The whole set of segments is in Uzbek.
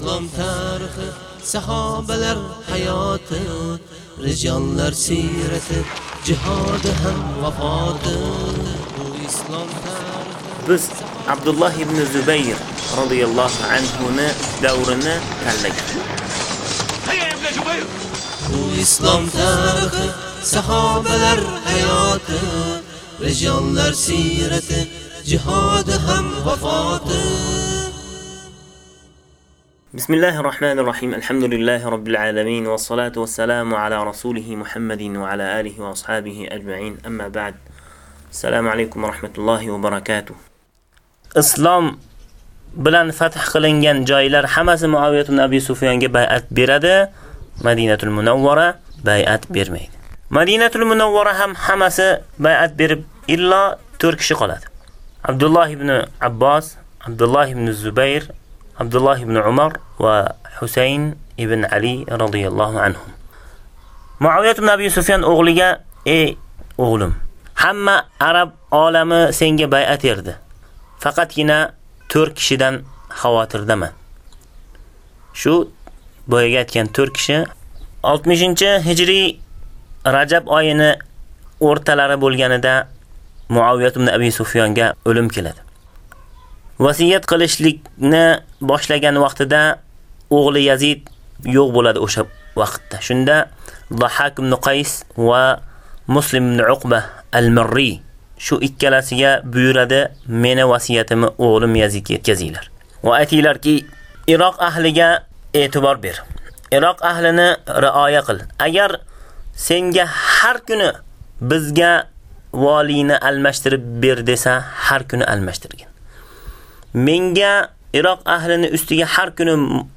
islom tarixi sahobalar hayoti rijollar siyrati jihodi ham vafoti. Bu islom tarixi biz Abdullah ibn Zubayr radhiyallohu anhu ni davrini tanlagan. bu islom tarixi sahobalar hayoti rijollar siyrati jihodi ham vafoti بسم الله الرحمن الرحيم الحمد لله رب العالمين والصلاة والسلام على رسوله محمد وعلى آله وأصحابه أجمعين أما بعد السلام عليكم ورحمة الله وبركاته اسلام بلان فتح قلنجان جايلر حماس معاوية أبي سوفيانج بايات برادة مدينة المنورة بايات برميد مدينة المنورة هم حماس بايات برب إلا ترك شقلات عبد الله بن عباس عبد الله بن الزبير Abdullah ibn Umar va Husayn ibn Ali radhiyallohu anhum. Muaviyat ibn Abi Sufyan o'g'liga: "Ey o'g'lim, hamma arab olami senga bay'at erdi. Faqatgina 4 kishidan xavotirdaman." Shu boyaga aytgan 4 kishi 60-hijriy Rajab oyini o'rtalari bo'lganida Muaviyat ibn Abi Sufyonga o'lim keladi. Vasiyat qilishlikni boshlagan vaqtida o'g'li Yazid yo'q bo'ladi o'sha vaqtda. Shunda Dhahak ibn Qays va Muslim ibn Uqba al-Marri shu ikkalasiga buyuradi, meni vasiyatimni o'g'lim Yazidga yetkazinglar. Va aytinglarki, Iroq ahliga e'tibor ber. Iroq ahlini rioya qil. Agar senga har kuni bizga valini almashtirib ber desa, har kuni almashtirgin. Menga Iroq ahlini ustiga har kuni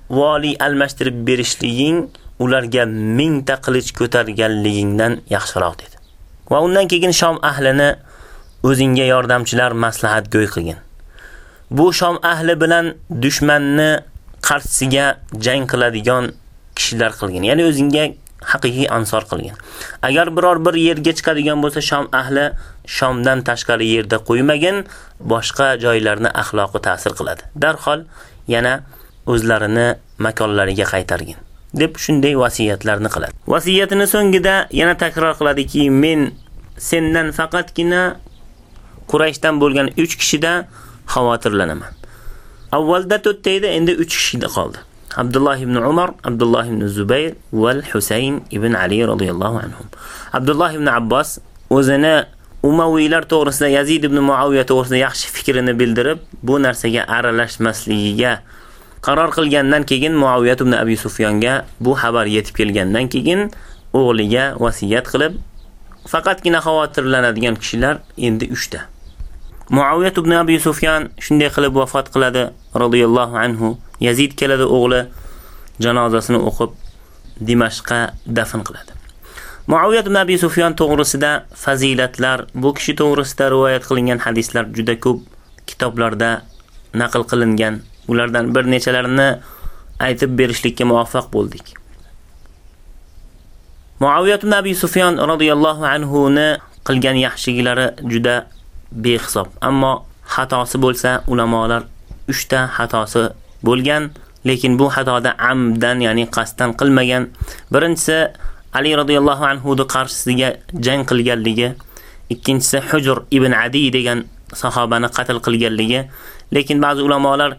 vali almashtirib berishliging ularga mingta qilich ko'targanligingdan yaxshiroq dedi. Va undan keyin Shom ahlini o'zingga yordamchilar maslahat go'y qilgin. Bu Shom ahli bilan dushmanni qarshisiga jang qiladigan kishilar qilgin. Ya'ni o'zingga haqiqiy ansor qilgin. Agar biror bir yerga chiqadigan bo'lsa, Shom ahli Shomdan tashqari yerda qo'ymagin, boshqa joylarni axloqi ta'sir qiladi. Darhol yana o'zlarini makonlariga qaytargin deb shunday vasiyatlarni qiladi. Vasiyatini so'ngida yana takror qiladiki, men sendan faqatgina Qurayshdan bo'lgan 3 kishida xavotirlanaman. Avvalda 4 edi, endi 3 kishida qoldi. Abdullah ibn Umar, Abdullah ibn Zubayr va Husayn ibn Ali radhiyallohu anhum. Abdullah ibn Abbos o'zini Umaviylar to'g'risida Yazid ibn Muaviya to'g'risida yaxshi fikrini bildirib, bu narsaga aralashmasligiga qaror qilgandan keyin Muaviya ibn Abi Sufyonga bu xabar yetib kelgandan keyin o'g'liga vasiyat qilib, faqatgina xavotirlanadigan kishilar endi 3 ta. Muaviya ibn Abi Sufyon shunday qilib vafot qiladi radhiyallohu anhu. Yazid keladi o'g'li janozasini o'qib Dimashqqa dafn qiladi. Muaviyat ibn Abi Sufyan to'g'risida fazilatlar, bu kishi to'g'risida rivoyat qilingan hadislar juda ko'p kitoblarda naql qilingan. Ulardan bir nechalarini aytib berishlikka muvaffaq bo'ldik. Muaviyat ibn Abi Sufyan radhiyallohu anhu ni qilgan yaxshiliklari juda behisob. Ammo xatosi bo'lsa, ulamolar 3 ta xatosi bo'lgan, lekin bu xatoda amdan, ya'ni qasddan qilmagan. Birinchisi Ali radhiyallohu anhuni qarshisiga jang qilganligi, ikkinchisi Hujr ibn Adi degan sahobani qatl qilganligi, lekin ba'zi ulamolar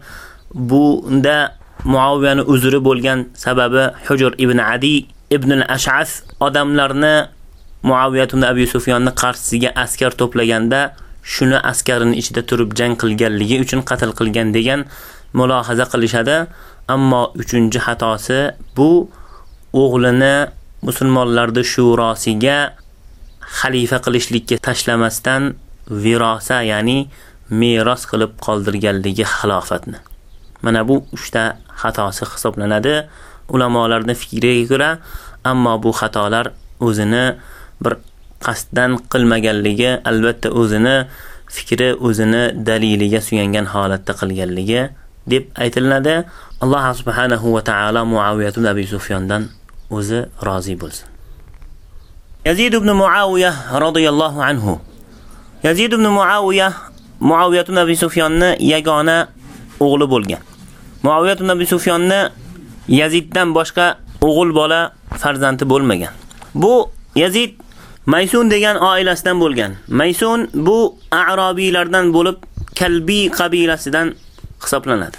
bunda Muaviyani uzri bo'lgan sababi Hujr ibn Adi ibn al-Ash'as odamlarni Muaviyat ibn Abi Sufyonni qarshisiga askar to'plaganda shuni askarining ichida turib jang qilganligi uchun qatl qilgan degan mulohaza qilishadi. Ammo uchinchi xatosi bu o'g'lini musulmonlarni shurosiga xalifa qilishlikka tashlamasdan virosa, ya'ni meros qilib qoldirganligi xilofatni. Mana bu 3 ta xatosi hisoblanadi ulamolarning fikriga ko'ra, ammo bu xatolar o'zini bir qasddan qilmaganligi, albatta o'zini fikri, o'zini daliliga suyangan holatda qilganligi deb aytiladi. Alloh subhanahu va taolo Muaviya ibn Abi Sufyondan o'zi rozi bo'lsin. Yazid ibn Muawiya radhiyallohu anhu. Yazid ibn Muawiya Muaviyat ibn Abi Sufyonni yagona o'g'li bo'lgan. Muaviyat ibn Abi Sufyonni Yaziddan boshqa o'g'il bola farzandi bo'lmagan. Bu Yazid Maysun degan oilasidan bo'lgan. Maysun bu Arabiylardan bo'lib, Kalbi qabilasidan hisoblanadi.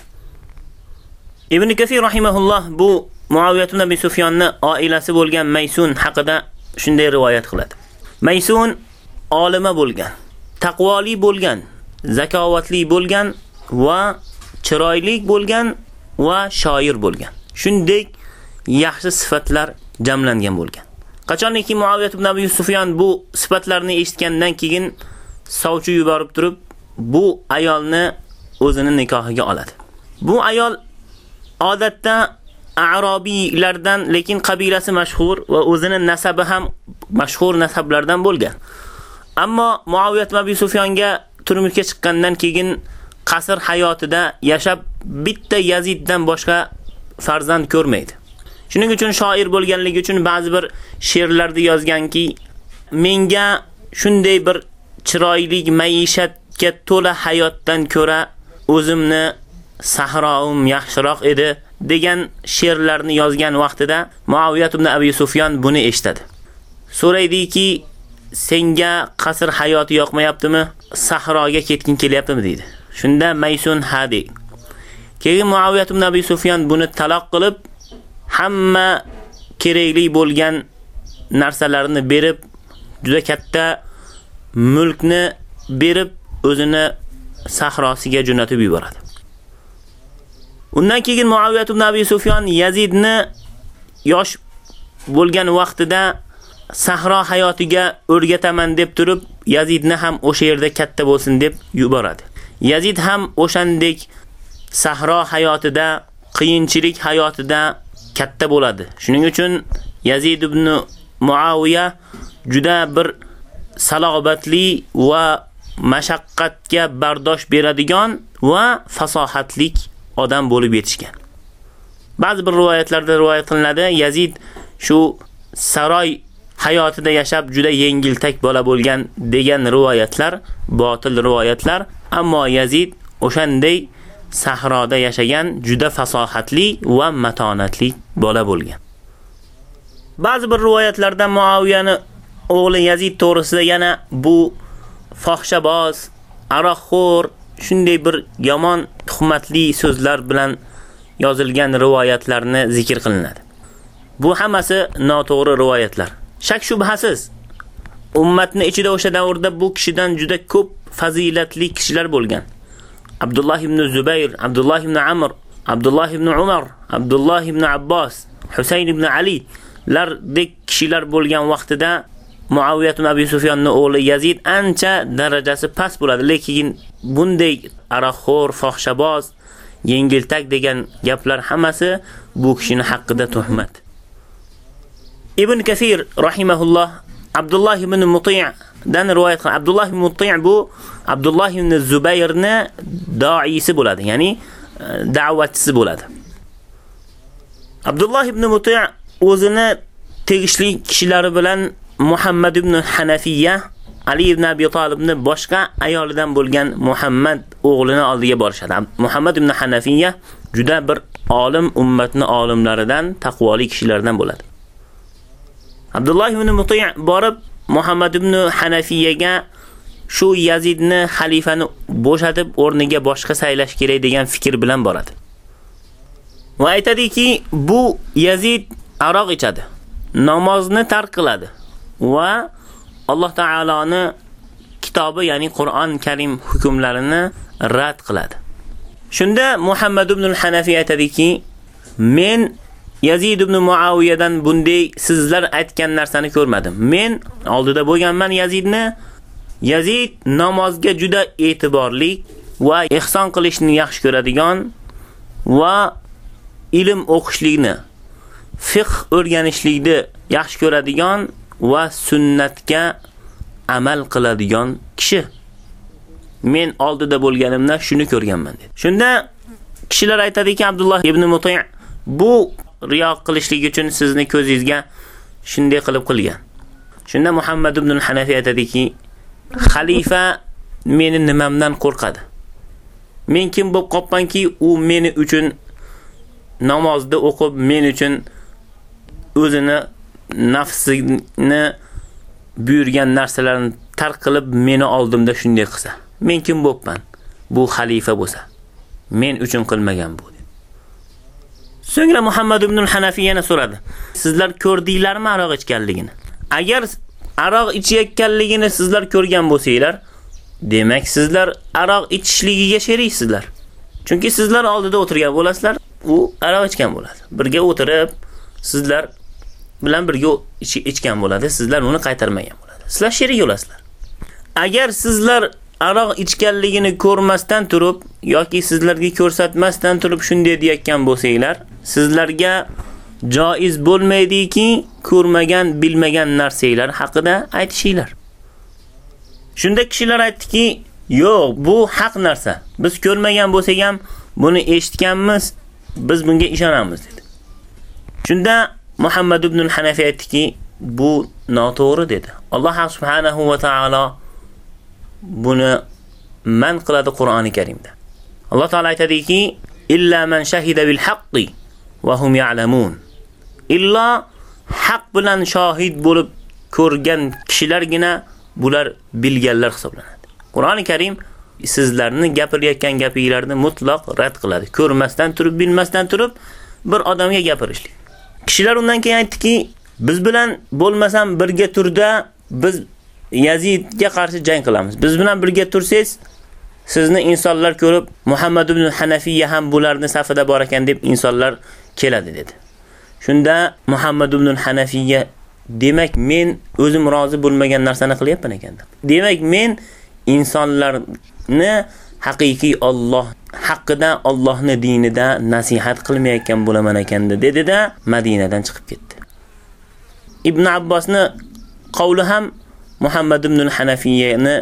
Ibn Kathir rahimahulloh bu Muaviyat ibn Abi Sufyonning oilasi bo'lgan Maysun haqida shunday rivoyat qiladi. Maysun olima bo'lgan, taqvoli bo'lgan, zakovatli bo'lgan va chiroyli bo'lgan va shoir bo'lgan. Shunday yaxshi sifatlar jamlangan bo'lgan. Qachonki Muaviyat ibn Abi Sufyon bu sifatlarni eshitgandan keyin savchi yuborib turib, bu ayolni o'zini nikohiga oladi. Bu ayol odatda Arabiylardan, lekin qabilasi mashhur va o'zini nasabi ham mashhur nasablardan bo'lgan. Ammo Muaviyat ibn Abi Sufyonga turmushga chiqqandan keyin qasr hayotida yashab bitta Yaziddan boshqa farzand ko'rmaydi. Shuning uchun shoir bo'lganligi uchun ba'zi bir she'rlarda yozganki, menga shunday bir chiroyli maishatga to'la hayotdan ko'ra o'zimni sahroim yaxshiroq edi degan she'rlarni yozgan vaqtida Muaviyat ibn Abi Sufyan buni eshitadi. So'raydiki, senga qasr hayoti yoqmayaptimi? Sahroga ketgin kelyaptimi deydi. Shunda Maysun hadi. Keyin Muaviyat ibn Abi Sufyan buni taloq qilib, hamma kerakli bo'lgan narsalarni berib, juda katta mulkni berib, o'zini sahrosiga jo'natib yuboradi. Undan keyin Muaviyat ibn Abi Sufyon Yazidni yosh bo'lgan vaqtida sahro hayotiga o'rgataman deb turib, Yazidni ham o'sha yerda katta bo'lsin deb yuboradi. Yazid ham o'shandek sahro hayotida, qiyinchilik hayotida katta bo'ladi. Shuning uchun Yazid ibn Muaviya juda bir salobatli va mashaqqatga bardosh beradigan va fasohatlik odam bo'lib yetishgan. Ba'zi bir rivoyatlarda rivoyat qilinadi, Yazid shu saroy hayotida yashab juda yengiltak bola bo'lgan degan rivoyatlar botil rivoyatlar, ammo Yazid o'shanday sahroda yashagan juda fasohatli va matonatli bola bo'lgan. Ba'zi bir rivoyatlarda Muaviyani o'g'li Yazid to'g'risida yana bu fohshaboz, aroqxo'r, shunday bir yomon tuhmatli so'zlar bilan yozilgan rivoyatlarni zikr qilinadi. Bu hammasi noto'g'ri rivoyatlar. Shak shubhasiz ummatni ichida o'sha davrda bu kishidan juda ko'p fazilatli kishilar bo'lgan. Abdullah ibn Zubayr, Abdullah ibn Amr, Abdullah ibn Umar, Abdullah ibn Abbas, Husayn ibn Ali lardek kishilar bo'lgan vaqtida Muaviyat ibn Abi Sufyonning o'g'li Yazid ancha darajasi past bo'ladi, lekin bunday araxo'r, fohshaboz, yengiltak degan gaplar hammasi bu kishini haqida tuhmat. Ibn Kathir rahimahulloh Abdullah ibn Muti' dan rivoyat qilgan. Abdullah ibn Muti' bu Abdullah ibn Zubayrni do'isi bo'ladi, ya'ni e, da'vatchisi bo'ladi. Abdullah ibn Muti' o'zini tegishli kishilari bilan Muhammad ibn Hanafiya Ali ibn Abi Talibni boshqa ayolidan bo'lgan Muhammad o'g'lini oldiga borishadi. Muhammad ibn Hanafiya juda bir olim ummatni olimlaridan, taqvoli kishilardan bo'ladi. Abdullah ibn Muti' borib Muhammad ibn Hanafiyaga shu Yazidni xalifani bo'shatib o'rniga boshqa saylash kerak degan fikr bilan boradi. Va aytadiki, bu Yazid aroq ichadi, namozni tark qiladi va Alloh taoloni kitobi, ya'ni Qur'on Karim hukmlarini rad qiladi. Shunda Muhammad ibn al-Hanafiy aytadiki, men Yazid ibn Muaviyadan bunday sizlar aytgan narsani ko'rmadim. Men oldida bo'lganman Yazidni. Yazid namozga juda e'tiborli va ihson qilishni yaxshi ko'radigan va ilm o'qishlikni, fiqh o'rganishlikni yaxshi ko'radigan va sunnatga amal qiladigan kishi. Men oldida bo'lganimda shuni ko'rganman dedi. Shunda kishilar aytadiki, Abdulloh ibn Muti' bu riyo qilishlik uchun sizni ko'zingizga shunday qilib qilgan. Shunda Muhammad ibn Hanafi aytadiki, xalifa meni nimamdan qo'rqadi? Men kim bo'lib qopmanki, u meni uchun namozda o'qib men uchun o'zini nafsini buyurgan narsalarni tark qilib meni oldimda shunday qilsa, men kim bo'pman? Bu xalifa bo'lsa, men uchun qilmagan bu. So'ngra Muhammad ibn al-Hanafiy yana so'radi. Sizlar ko'rdinglarmi aroq ichganligini? Agar aroq ichayotganligini sizlar ko'rgan bo'lsanglar, demak sizlar aroq ichishligiga sheriksizlar. Chunki sizlar oldida o'tirgan bo'lasizlar, u aroq ichgan bo'ladi. Birga o'tirib, sizlar bilan birga ichgan bo'ladi, sizlar uni qaytarmagan bo'ladi. Sizlar sherik bo'lasizlar. Agar sizlar aroq ichganligini ko'rmasdan turib yoki sizlarga ko'rsatmasdan turib shunday deyotgan bo'lsanglar, sizlarga joiz bo'lmaydiki, ko'rmagan, bilmagan narsalar haqida aytishinglar. Shunda kishilar aytdiki, yo'q, bu haq narsa. Biz ko'rmagan bo'lsak ham buni eshitganmiz, biz bunga ishonamiz dedi. Shunda Muhammad ibn al-Hanafiy aytdiki, bu noto'g'ri dedi. Alloh subhanahu va taolo buni man qiladi Qur'oni Karimda. Alloh taolo aytadiki, illa man shahida bil haqqi va hum ya'lamun. Illa haq bilan shohid bo'lib ko'rgan kishilargina bular bilganlar hisoblanadi. Qur'oni Karim sizlarni gapirayotgan gapinglarni mutlaq rad qiladi. Ko'rmasdan turib, bilmasdan turib bir odamga gapirishlik. Kishilar undan keyin aytdiki, biz bilan bo'lmasam birga turda biz Yazidga qarshi jang qilamiz. Biz bilan birga tursangiz, sizni insonlar ko'rib, Muhammad ibn Hanafiya ham bularni safida bor ekan deb insonlar keladi dedi. Shunda Muhammad ibn Hanafiya demak men o'zim rozi bo'lmagan narsani qilyapman ekan. Demak men insonlarni haqiqiy Alloh haqida Allohni dinida nasihat qilmayotgan bo'laman ekanda dedi-da Madinadan chiqib ketdi. Ibn Abbosni qavli ham Muhammad ibn al-Hanafiyani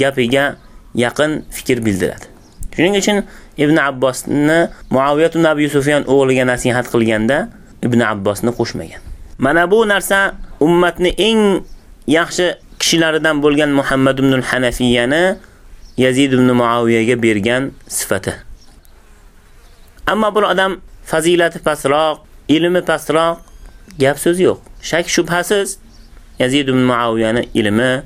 gapiga yaqin fikr bildiradi. Shuning uchun Ibn Abbosni Muaviya ibn Abi Sufyan o'g'liga nasihat qilganda Ibn Abbosni qo'shmagan. Mana bu narsa ummatni eng yaxshi kishilaridan bo'lgan Muhammad ibn al-Hanafiyani Yazid ibn Muaviyaga bergan sifati. Ammo bir odam fazilati pastroq, ilmi pastroq, gap so'z yo'q. Shak shubhasiz Yazid ibn Muaviyani ilmi,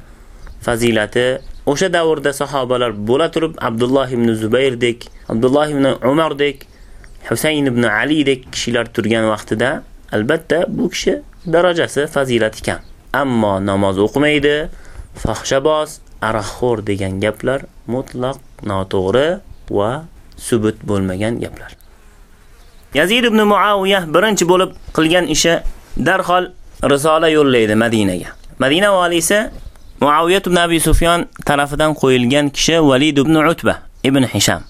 fazilati o'sha davrda sahobalar bo'la turib Abdulloh ibn Zubayrdek, Abdulloh ibn Umardek, Husayn ibn Alidek kishilar turgan vaqtida albatta bu kishi darajasi fazilati kam. Ammo namoz o'qimaydi, fohshaboz, aroqxo'r degan gaplar mutlaq noto'g'ri va subut bo'lmagan gaplar. Yazid ibn Muaviya birinchi bo'lib qilgan ishi darhol risola yo'llaydi Madinaga. Madina valisi Muawiyah ibn Abi Sufyan tarafidan qo'yilgan kishi Valid ibn Utba ibn Hisham.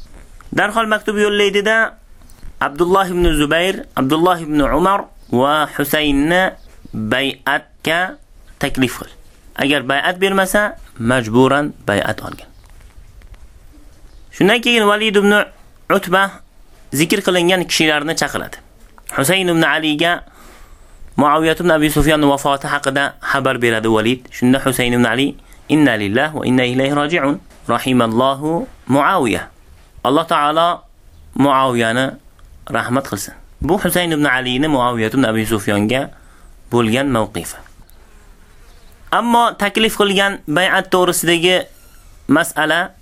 Darhol maktub yo'llaydida Abdullah ibn Zubayr, Abdullah ibn Umar va Husaynni bay'atga taklif qil. Agar bay'at bermasa, majburan bay'at olgan. Shundan keyin Valid ibn Utba zikr qilingan kishilarni chaqiradi. Husayn ibn Aliga Muaviyat ibn Abi Sufyanning vafoti haqida xabar beradi Valid. Shunda Husayn ibn Ali inna lillahi va inna ilayhi roji'un. Rahimallohu Muaviya. Alloh taolo Muaviyani rahmat qilsin. Bu Husayn ibn Alini Muaviyat ibn Abi Sufyonga bo'lgan mavqifi. Ammo taklif qilgan bay'at to'g'risidagi masala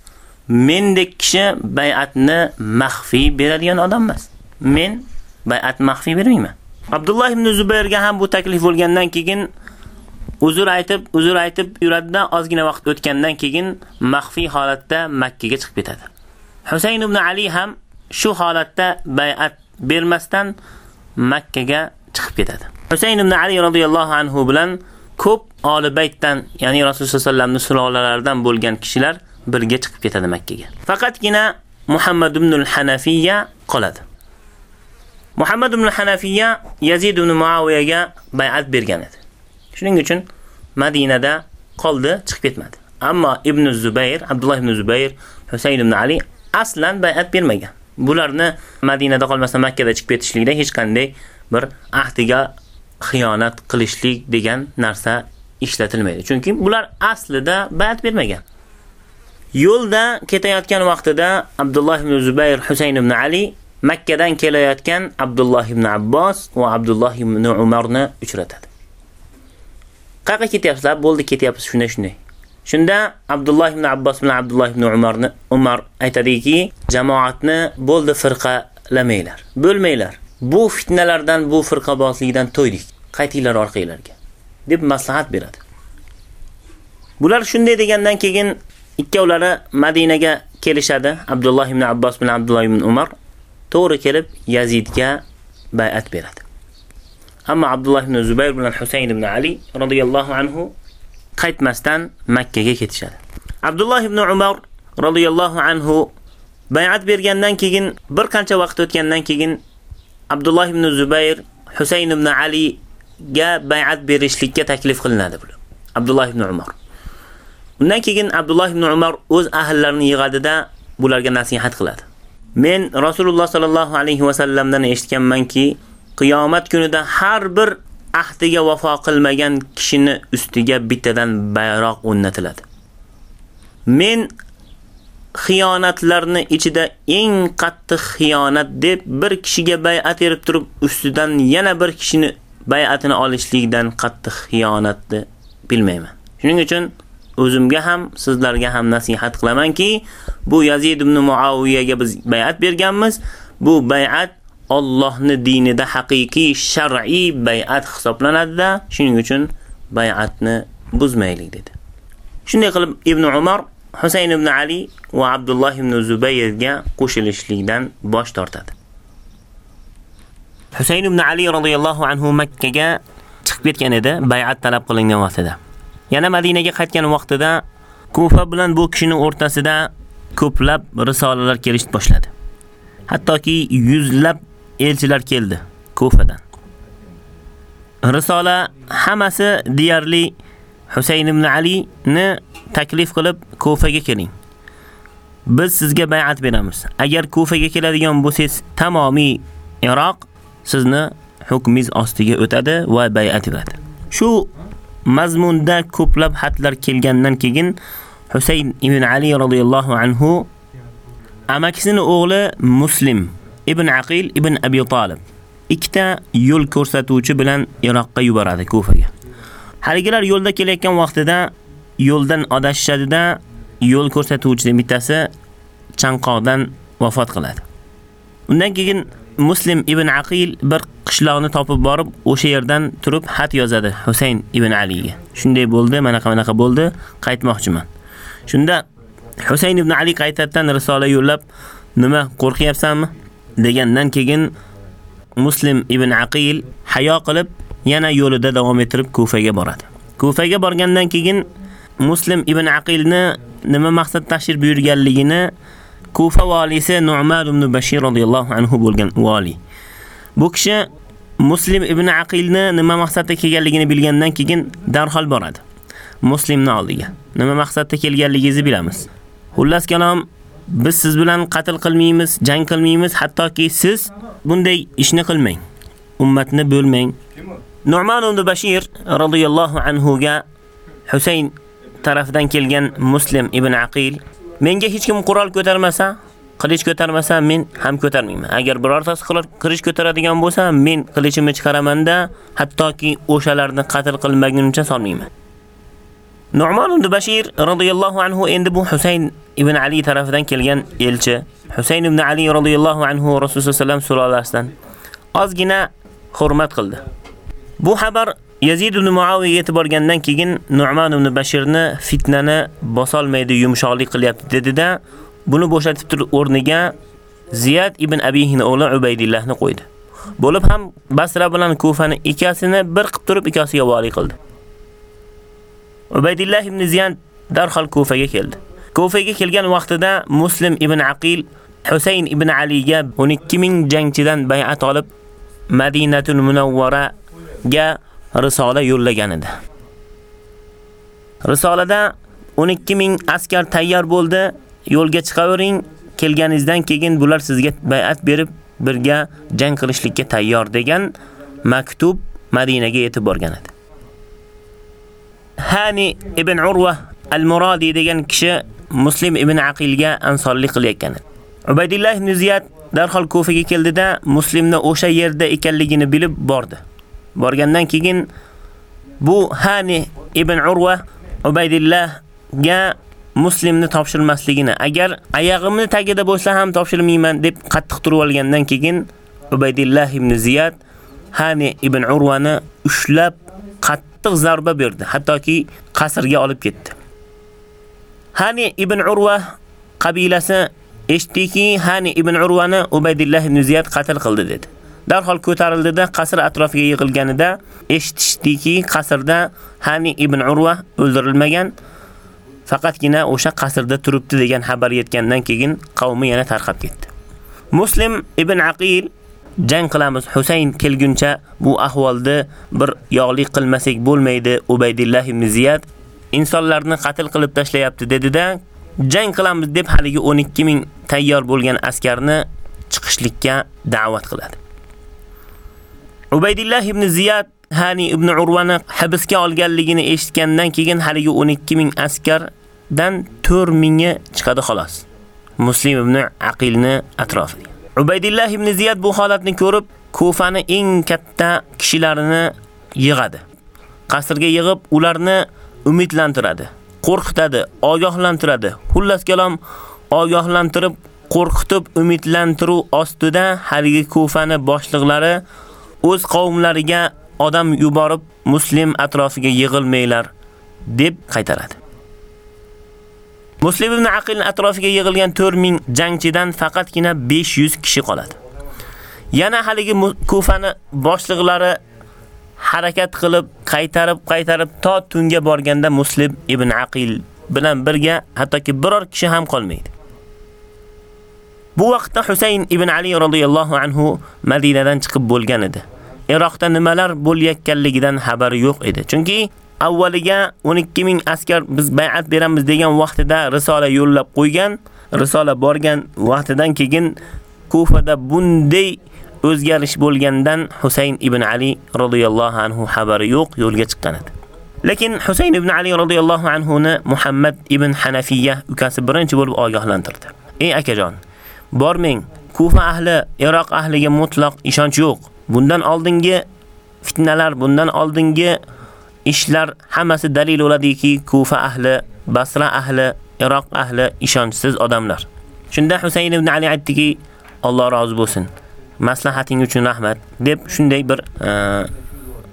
mendek kishi bay'atni maxfiy beradigan odam emas. Men bay'at maxfiy bermayman. Abdullah ibn Zubayrga ham bu taklif bo'lgandan keyin uzr aytib, uzr aytib yuradidan ozgina vaqt o'tgandan keyin maxfiy holatda Makka ga chiqib ketadi. Husayn ibn Ali ham shu holatda bay'at bermasdan Makka ga chiqib ketadi. Husayn ibn Ali radhiyallohu anhu bilan ko'p olibaytdan, ya'ni Rasululloh sollallohu alayhi vasallamning sulolalaridan bo'lgan kishilar birga chiqib ketadi Makka ga. Faqatgina Muhammad ibn al-Hanafiyya qoladi. Muhammad ibn al-Hanafiya Yazid ibn Muawiyaga bay'at bergan edi. Shuning uchun Madinada qoldi, chiqib ketmadi. Ammo Ibn Zubayr, Abdullah ibn Zubayr, Husayn ibn Ali aslan bay'at bermagan. Bularni Madinada qolmasa Makkada chiqib ketishlikda hech qanday bir ahdiga xiyonat qilishlik degan narsa ishlatilmaydi. Chunki bular aslida bay'at bermagan. Yo'lda ketayotgan vaqtida Abdullah ibn Zubayr, Husayn ibn Ali Makkadan kelayotgan Abdulloh ibn Abbos va Abdulloh ibn Umarni uchratadi. Qayerga ketyapsizlar? Bo'ldi, ketyapsiz, shunday shunday. Shunda Abdulloh ibn Abbos bilan Abdulloh ibn Umarni Umar aytadiki, jamoatni bo'ldi firqalamanglar, bo'lmanglar. Bu fitnalardan, bu firqabozlikdan to'ydik. Qaytinglar orqanglarga deb maslahat beradi. Bular shunday degandan keyin ikkovlari Madinaga kelishadi. Abdulloh ibn Abbos bilan Abdulloh ibn Umar to'g'ri kelib Yazidga bay'at beradi. Ammo Abdulloh ibn Zubayr bilan Husayn ibn Ali radhiyallohu anhu qaytmasdan Makka ga ketishadi. Abdulloh ibn Umar radhiyallohu anhu bay'at bergandan keyin bir qancha vaqt o'tgandan keyin Abdulloh ibn Zubayr Husayn ibn Ali ga bay'at berishlikka taklif qilinadi bular. Abdulloh ibn Umar. Undan keyin Abdulloh ibn Umar o'z ahllarini yig'adida bularga nasihat qiladi. Men Rasululloh sallallohu alayhi va sallamdan eshitganmanki, qiyomat kunida har bir ahdiga vafo qilmagan kishini ustiga bittadan bayroq o'rnatiladi. Men xiyonatlarni ichida eng qattiq xiyonat deb bir kishiga bay'at berib turib, ustidan yana bir kishini bay'atini olishlikdan qattiq xiyonatni bilmayman. Shuning uchun o'zimga ham, sizlarga ham nasihat qilamanki, bu Yazid ibn Muaviyaga biz bay'at berganmiz. Bu bay'at Allohning dinida haqiqiy shar'iy bay'at hisoblanadi-da, shuning uchun bay'atni buzmaylik dedi. Shunday qilib Ibn Umar Husayn ibn Ali va Abdulloh ibn Zubayrga qo'shilishlikdan bosh tortadi. Husayn ibn Ali radhiyallohu anhu Makka ga chiqib ketgan edi, bay'at talab qilingan vaqtida. Yana Madinaga qaytgan vaqtida Kufa bilan bu kishining o'rtasida ko'plab risolalar kelishni boshladi. Hattoki yuzlab elchilar keldi Kufadan. Risola hammasi deyarli Husayn ibn Ali ni taklif qilib Kufaga keling. Biz sizga bay'at beramiz. Agar Kufaga keladigan bo'lsangiz, tamomiy Iroq sizni hukmingiz ostiga o'tadi va bay'at beradi. Shu mazmunda ko'plab xatlar kelgandan keyin Husayn ibn Ali radhiyallohu anhu amakisini o'g'li Muslim ibn Aqil ibn Abi Talib ikkita yo'l ko'rsatuvchi bilan Iroqqa yuboradi Kufaga. Haligilar yo'lda kelayotgan vaqtida yo'ldan adashishadida yo'l ko'rsatuvchining bittasi chanqoqdan vafot qiladi. Undan keyin Muslim ibn Aqil bir qishloqni topib borib, o'sha yerdan turib xat yozadi Husayn ibn Aliga. Shunday bo'ldi, mana qanaqa bo'ldi, qaytmoqchiman. Shunda Husayn ibn Ali qaytadan risola yo'llab, "Nima, qo'rqyapsanmi?" degandan keyin Muslim ibn Aqil hayo qilib yana yo'lida davom ettirib Kufaga boradi. Kufaga borgandan keyin Muslim ibn Aqilni nima maqsad tashrif buyurganligini Kufa valisi Nu'man ibn Bashir radhiyallohu anhu bo'lgan vali. Bu kishi Muslim ibn Aqilni nima maqsadda kelganligini bilgandan keyin darhol boradi. Muslimni oldiga. Nima maqsadda kelganligingizni bilamiz. Xullas kalom biz siz bilan qatl qilmaymiz, jang qilmaymiz, hattoki siz bunday ishni qilmang. Ummatni bo'lmang. Nu'man ibn Bashir radhiyallohu anhu ga Husayn tarafidan kelgan Muslim ibn Aqil menga hech kim qurol ko'tarmasa, qilich ko'tarmasa men ham ko'tarmayman. Agar birortasi qilich ko'taradigan bo'lsa, men qilichimni chiqaramanda, hattoki o'shalarni qatl qilmaguncha solmayman. Nu'man ibn Bashir radhiyallohu anhu endi bu Husayn ibn Ali tarafidan kelgan elchi. Husayn ibn Ali radhiyallohu anhu Rasululloh sallam sulolasidan ozgina hurmat qildi. Bu xabar Yazid ibn Muaviya yetib borgandan keyin Nu'man ibn Bashirni fitnani bosolmaydi, yumshoqlik qilyapti dedi-da, buni bo'shatib turib o'rniga Ziyad ibn Abihni o'g'li Ubaydillahni qo'ydi. Bo'lib ham Basra bilan Kufani ikkasini bir qilib turib ikkasiga vali qildi. Ubaydillah ibn Ziyad darhol Kufaga keldi. Kufaga kelgan vaqtida Muslim ibn Aqil Husayn ibn Aliga 12000 jangchidan bay'at olib Madinatul Munawwaraga risola yo'llagan edi. Risolada 12000 askar tayyor bo'ldi, yo'lga chiqavering, kelganingizdan keyin bular sizga bay'at berib birga jang qilishlikka tayyor degan maktub Madinaga yetib borgan edi. Hani ibn Urwa al-Muradi degan kishi Muslim ibn Aqilga ansorlik qilayotgan edi. Ubaydillah ibn Ziyad darhol Kufaga keldida Muslimni o'sha yerda ekanligini bilib bordi. Borgandan keyin bu Hani ibn Urva Ubaydillahga Muslimni topshirmasligini, agar oyog'imni tagida bo'lsa ham topshirmayman deb qattiq turib olgandan keyin Ubaydillah ibn Ziyad Hani ibn Urvani ushlab qattiq zarba berdi, hattoki qasrga olib ketdi. Hani ibn Urva qabilasi eshitdiki, Hani ibn Urvani Ubaydillah ibn Ziyad qatl qildi dedi. Darhol ko'tarildida qasr atrofiga yig'ilganida eshitishdiki, qasrda Hani ibn Urva o'ldirilmagan, faqatgina o'sha qasrda turibdi degan xabar yetgandan keyin qavmi yana tarqab ketdi. Muslim ibn Aqil jang qilamiz Husayn kelguncha bu ahvolda bir yog'lik qilmasak bo'lmaydi Ubaydillah ibn Ziyad insonlarni qatl qilib tashlayapti dedida jang qilamiz deb haligi 12 ming tayyor bo'lgan askarni chiqishlikka da'vat qiladi. Ubaydillah ibn Ziyad Hani ibn Urvani hibsga olganligini eshitgandan keyin haligi 12 ming askardan 4 mingi chiqadi xolos. Muslim ibn Aqilni atrofiga. Ubaydillah ibn Ziyad bu holatni ko'rib, Kufani eng katta kishilarini yig'adi. Qasrga yig'ib, ularni umidlantiradi, qo'rqitadi, ogohlantiradi. Xullas kalom ogohlantirib, qo'rqitib, umidlantiruv ostida haligi Kufani boshliqlari o'z qavmlariga odam yuborib, muslim atrofiga yig'ilmanglar deb qaytaradi. Muslim ibn Aqil atrofiga yig'ilgan 4000 jangchidan faqatgina 500 kishi qoladi. Yana haligi Kufani boshliqlari harakat qilib, qaytarib, qaytarib to tunga borganda Muslim ibn Aqil bilan birga hattoki biror kishi ham qolmaydi. Bu vaqtda Husayn ibn Ali radhiyallohu anhu Madinadan chiqib bo'lgan edi. Iroqda nimalar bo'layotganligidan xabari yo'q edi. Chunki avvaliga 12 ming askar biz bay'at beramiz degan vaqtida risola yo'llab qo'ygan, risola borgan vaqtidan keyin Kufada bunday o'zgarish bo'lgandan Husayn ibn Ali radhiyallohu anhu xabari yo'q, yo'lga chiqqan edi. Lekin Husayn ibn Ali radhiyallohu anhu ni Muhammad ibn Hanafiya ukasi birinchi bo'lib ogohlantirdi. Ey akajon, bormang. Kufa ahli Iroq ahliga mutlaq ishonch yo'q. Bundan oldingi fitnalar, bundan oldingi ishlar hammasi dalil bo'ladiki, Kufa ahli, Basra ahli, Iroq ahli ishonchsiz odamlar. Shunda Husayn ibn Ali aytdiki, Alloh rozi bo'lsin. Maslahating uchun rahmat deb shunday bir e,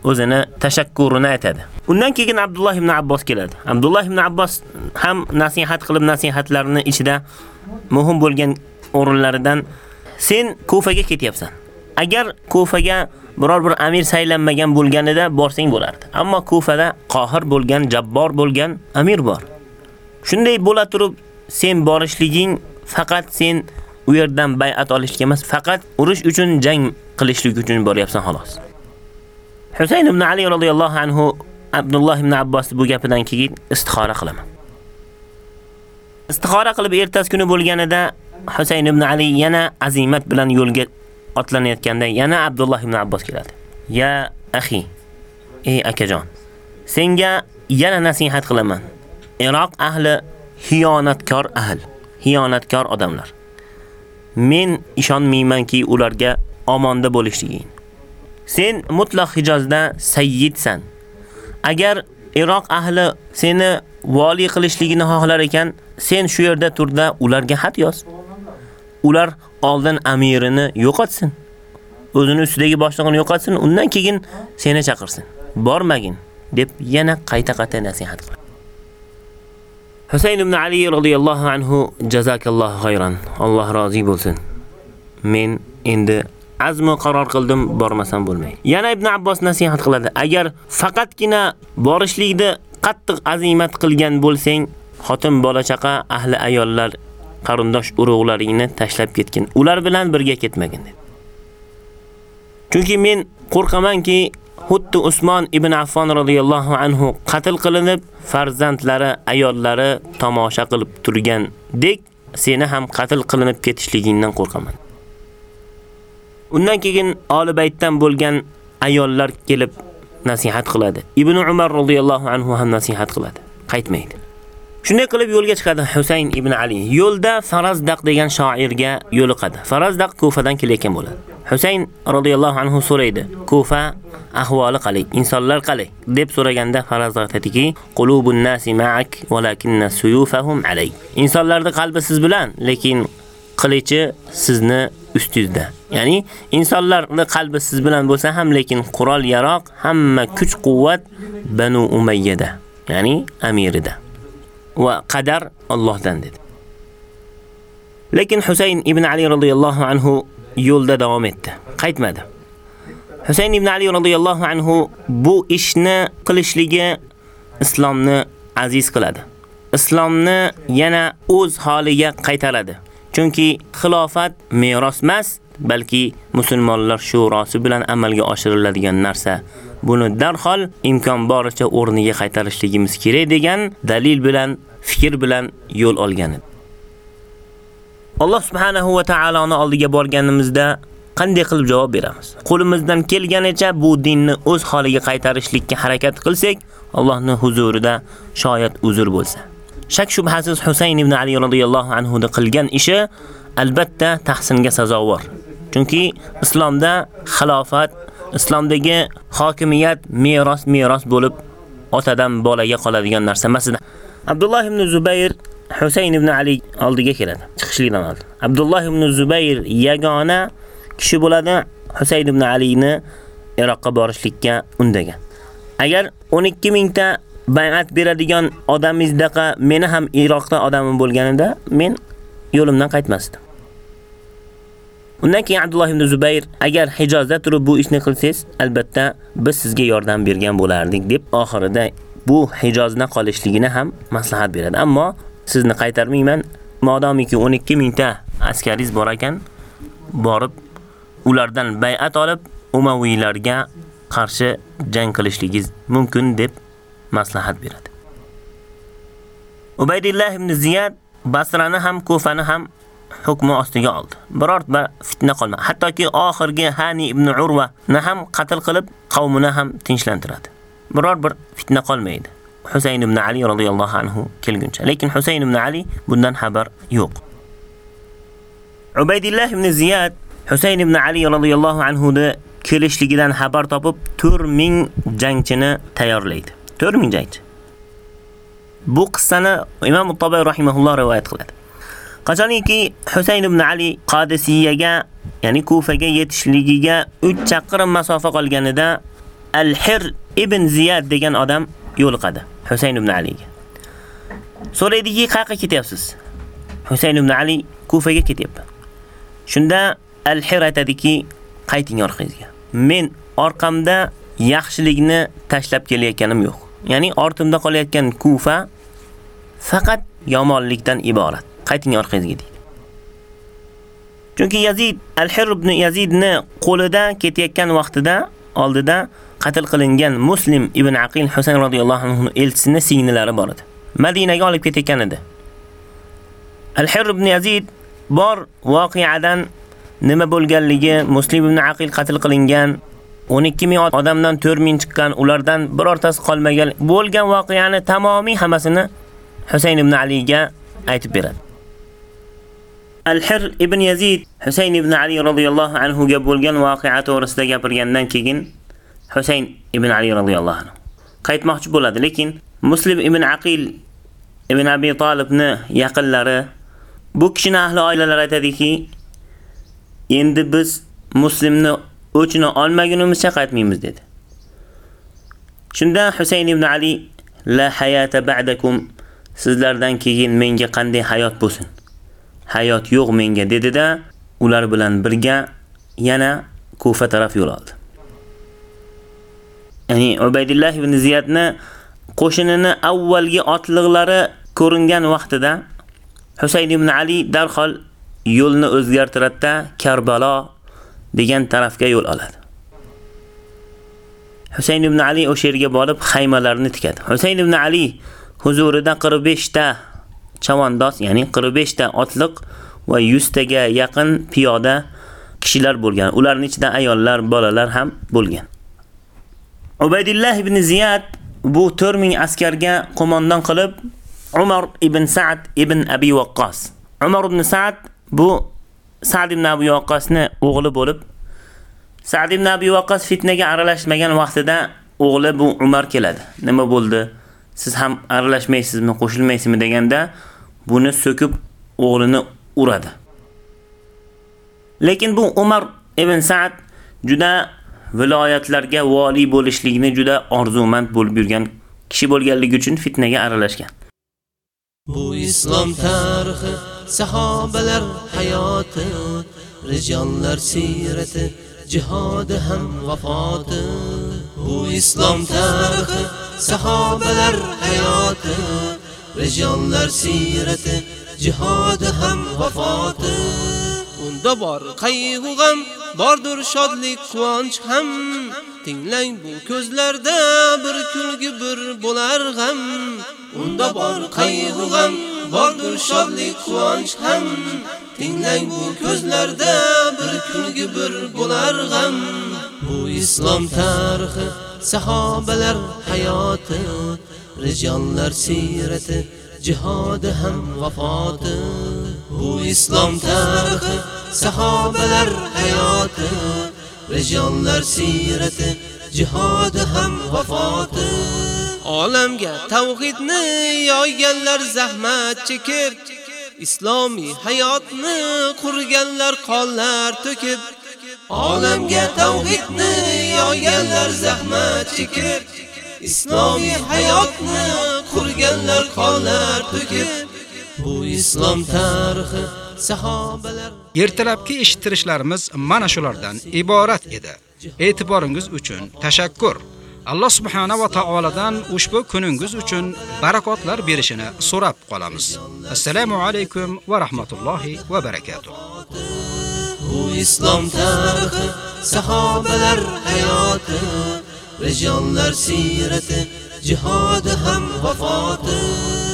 o'zini tashakkurini aytadi. Undan keyin Abdulloh ibn Abbos keladi. Abdulloh ibn Abbos ham nasihat qilib nasihatlarini ichida muhim bo'lgan o'rinlaridan sen Kufaga ketyapsan. Agar Kufaga biror bir amir saylanmagan bo'lganida borsang bo'lardi. Ammo Kufada qohir bo'lgan, jabbor bo'lgan amir bor. Shunday bo'la turib, sen borishliging faqat sen u yerdan bay'at olishga emas, faqat urush uchun jang qilishlik uchun boryapsan xolos. Husayn ibn Ali radhiyallohu anhu Abdullah ibn Abbos bu gapidan keyin istixora qilaman. Istixora qilib ertasi kuni bo'lganida Husayn ibn Ali yana azimat bilan yo'lga otlanayotganda yana Abdulloh ibn Abbos keladi. Ya akhi, ey akajon, senga yana nasihat qilaman. Iroq ahli xiyonatkor ahl, xiyonatkor odamlar. Men ishonmaymanki ularga omonda bo'lishliging. Sen mutlaq Hijozda sayyidsan. Agar Iroq ahli seni vali qilishligini xohlar ekan, sen shu yerda turda ularga xat yoz. Ular oldin amirini yo'qotsin. O'zini ustidagi boshlig'ini yo'qotsin, undan keyin seni chaqirsin. Bormagin deb yana qayta-qayta nasihat qildi. Husayn ibn Ali radhiyallohu anhu jazakallohu xayran. Alloh rozi bo'lsin. Men endi azmi qaror qildim, bormasam bo'lmaydi. Yana Ibn Abbos nasihat qiladi. Agar faqatgina borishlikni qattiq azimat qilgan bo'lsang, xotin bola chaqa, ahli ayollar, qarindosh urug'laringni tashlab ketgin. Ular bilan birga ketmagin dedi. Chunki men qo'rqamanki, xuddi Usmon ibn Affon radhiyallohu anhu qatl qilinib, farzandlari, ayollari tomosha qilib turgandek, seni ham qatl qilinib ketishligingdan qo'rqaman. Undan keyin Oli baytdan bo'lgan ayollar kelib nasihat qiladi. Ibn Umar radhiyallohu anhu ham nasihat qiladi. Qaytmaydi. Shunday qilib yo'lga chiqadi Husayn ibn Ali. Yo'lda Farazdaq degan shoirga yo'liqadi. Farazdaq Kufadan kelayotgan bo'ladi. Husayn radhiyallohu anhu so'raydi: "Kufa ahvoli qalay? Insonlar qalay?" deb so'raganda Farazdaq aytadiki: "Qulubun nasi ma'ak, walakinna suyufahum alay." Insonlarning qalbi siz bilan, lekin qilichi sizni ustingizda. Ya'ni insonlarning qalbi siz bilan bo'lsa ham, lekin qurol yaroq, hamma kuch-quvvat Banu Umayyada, ya'ni amirida. Va qadar Allohdan dedi. Lekin Husayn ibn Ali radhiyallohu anhu yo'lda davom etdi. Qaytmadi. Husayn ibn Ali radhiyallohu anhu bu ishni qilishligi islomni aziz qiladi. Islomni yana o'z holiga qaytaradi. Chunki xilofat meros emas, balki musulmonlar shurosi bilan amalga oshiriladigan narsa. Buni darhol imkon boricha o'rniga qaytarishligimiz kerak degan dalil bilan, fikr bilan yo'l olgan. Alloh subhanahu va taoloni oldiga borganimizda qanday qilib javob beramiz? Qo'limizdan kelganicha bu dinni o'z holiga qaytarishlikka harakat qilsak, Allohning huzurida shoyat uzr bo'lsa. Shak shubhasiz Husayn ibn Ali radhiyallohu anhu da qilgan ishi albatta tahsinga sazovor. Chunki islomda xilofat, islomdagi hokimiyat meros meros bo'lib otadan bolaga qoladigan narsa emas. Abdulloh ibn Zubayr Husayn ibn Ali oldiga keladi. Chiqishlikdan oldin. Abdulloh ibn Zubayr yagona kishi bo'ladi Husayn ibn Alini Iroqqa borishlikka undagan. Agar 12 mingta bay'at beradigan odamingizdaqa meni ham Iroqda odamim bo'lganida men yo'limdan qaytmasdim. Undan keyin Abdulloh ibn Zubayr agar Hijozda turib bu ishni qilsangiz, albatta biz sizga yordam bergan bo'lardik deb oxirida bu Hijozda qolishligini ham maslahat beradi. Ammo sizni qaytarmayman, modomiki 12 mingta askaringiz bor ekan, borib ulardan bay'at olib Umaviylarga qarshi jang qilishligingiz mumkin deb maslahat beradi. Ubaydillah ibn Ziyad Basrani ham Kufani ham hukmi ostiga oldi. Birorta fitna qolmadi. Hattoki oxirgi Hani ibn Urva ni ham qatl qilib, qavmini ham tinchlantiradi. Biror bir fitna qolmaydi. Husayn ibn Ali radhiyallohu anhu kelguncha. Lekin Husayn ibn Ali bundan xabar yo'q. Ubaydillah ibn Ziyad Husayn ibn Ali radhiyallohu anhu da kelishligidan xabar topib 4000 jangchini tayyorlaydi. 4000 jangchi. Bu qissani Imom Tabiy rahimahulloh rivoyat qiladi. Qachoniki Husayn ibn Ali Qadisiyaga, ya'ni Kufaga yetishligiga 3 chaqirim masofa qolganida Al-Hir ibn Ziyad degan odam yo'liqadi Husayn ibn Aliga. So'raydiki, qayerga ketyapsiz? Husayn ibn Ali Kufaga ketyapman. Shunda Al-Hir aytadiki, qayting orqangizga. Men orqamda yaxshilikni tashlab kelayotganim yo'q. Ya'ni ortimda qolayotgan Kufa faqat yomonlikdan iborat. Qayting orqangizga deydi. Chunki Yazid al-Hirr ibn Yazidni qo'lidan ketayotgan vaqtida oldida qatl qilingan Muslim ibn Aqil Husayn radhiyallohu anhu elchisini singlari bor edi. Madinaga olib ketayotgan edi. Al-Hirr ibn Yazid bor voqeadan nima bo'lganligi, Muslim ibn Aqil qatl qilingan, 12 ming odamdan 4 ming chiqqan, ulardan birortasi qolmagan bo'lgan voqeani tamomiy hammasini Husayn ibn Aliga aytib beradi. Al-Hir ibn Yazid Husayn ibn Ali radhiyallohu anhu ga bo'lgan voqea to'g'risida gapirgandan keyin Husayn ibn Ali radhiyallohu anhu qaytmoqchi bo'ladi, lekin Muslim ibn Aqil ibn Abi Talibni yaqinlari bu kishini ahli oilalari aytadiki, endi biz Muslimni o'chini olmagunimizcha qaytmaymiz dedi. Shunda Husayn ibn Ali la hayata ba'dakum sizlardan keyin menga qanday hayot bo'lsin? Hayot yo'q menga dedi-da, ular bilan birga yana Kufa taraf yo'l oldi. Ya'ni Ubaydillah ibn Ziyadni qo'shinini avvalgi otliqlari ko'ringan vaqtida Husayn ibn Ali darhol yo'lni o'zgartiradi Karbalo degan tarafga yo'l oladi. Husayn ibn Ali o'sha yerga borib xaymalarni tikadi. Husayn ibn Ali huzurida 45 ta chavandoz, ya'ni 45 ta otliq va 100 taga yaqin piyoda kishilar bo'lgan. Ularning ichida ayollar, bolalar ham bo'lgan. Ubaydillah ibn Ziyad bu 4000 askarga qo'mondan qilib Umar ibn Sa'd ibn Abi Waqqas. Umar ibn Sa'd bu Sa'd ibn Abi Waqqasni o'g'li bo'lib, Sa'd ibn Abi Waqqas fitnaga aralashmagan vaqtida o'g'li bu Umar keladi. Nima bo'ldi? Siz ham aralashmaysizmi, qo'shilmaysizmi deganda buni so'kib o'g'lini uradi. Lekin bu Umar ibn Sa'd juda viloyatlarga vali bo'lishlikni juda orzumand bo'lib yurgan kishi bo'lganligi uchun fitnaga aralashgan. Bu islom tarixi, sahobalar hayoti, rijollar sirati, jihodi ham vafoti. Bu islom tarixi, sahobalar hayoti, rijollar sirati, jihad ham vafoti. Unda bor qayg'u g'am, bordir shodlik, quvonch ham. Tinglang bu ko'zlarda bir kulgi bir bo'lar g'am. Unda bor qayg'u g'am, bordir shodlik, quvonch ham. Tinglang bu ko'zlarda bir kulgi bir bo'lar g'am. Bu islom tarixi, sahobalar hayoti, rijollar siyrati jihodi ham vafoti. Bu islom tarixi, sahobalar hayoti, rijollar siyrati jihodi ham vafoti. Olamga tavhidni yoyganlar zahmat chekib, islomiy hayotni qurganlar qonlar to'kib, olamga tavhidni yoyganlar zahmat chekib, islomiy hayotni qurganlar qonlar to'kib, bu islom tarixi sahobalar Ertalabki eshittirishlarimiz mana shulardan iborat edi. E'tiboringiz uchun tashakkur. Alloh subhanahu va taoladan ushbu kuningiz uchun barakotlar berishini so'rab qolamiz. Assalomu alaykum va rahmatullohi va barakotuh. Bu islom tarixi, sahobalar hayoti, rijollar sirati, jihodi ham vafoti.